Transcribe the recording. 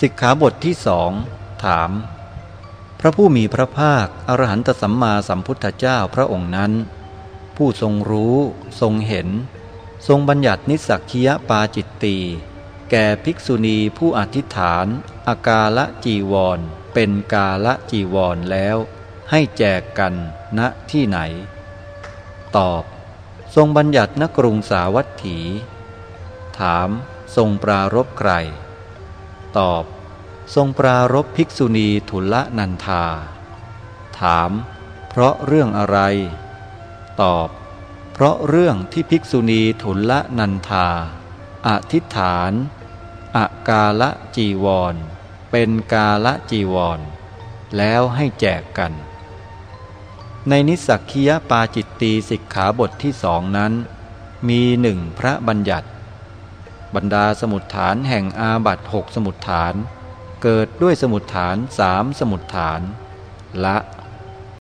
สิกขาบทที่สองถาม พระผู้มีพระภาค อรหันตสัมมาสัมพุทธเจ้าพระองค์นั้น ผู้ทรงรู้ทรงเห็น ทรงบัญญัตินิสักคียปาจิตตีแก่ภิกษุณีผู้อธิษฐาน อากาละจีวร เป็นกาละจีวรแล้ว ให้แจกกันณที่ไหน ตอบ ทรงบัญญัติณกรุงสาวัตถี ถามทรงปรารบใคร ตอบ ทรงปรารบภิกษุณีทุลนันธา ถาม เพราะเรื่องอะไร ตอบ เพราะเรื่องที่ภิกษุณีทุลนันธา อธิษฐานอากาละจีวร เป็นกาละจีวร แล้วให้แจกกัน ในนิสักคียปาจิตตีสิกขาบทที่สองนั้น มีหนึ่งพระบัญญัติ บรรดาสมุดฐานแห่งอาบัตหกสมุดฐาน เกิดด้วยสมุดฐานสามสมุดฐาน ละ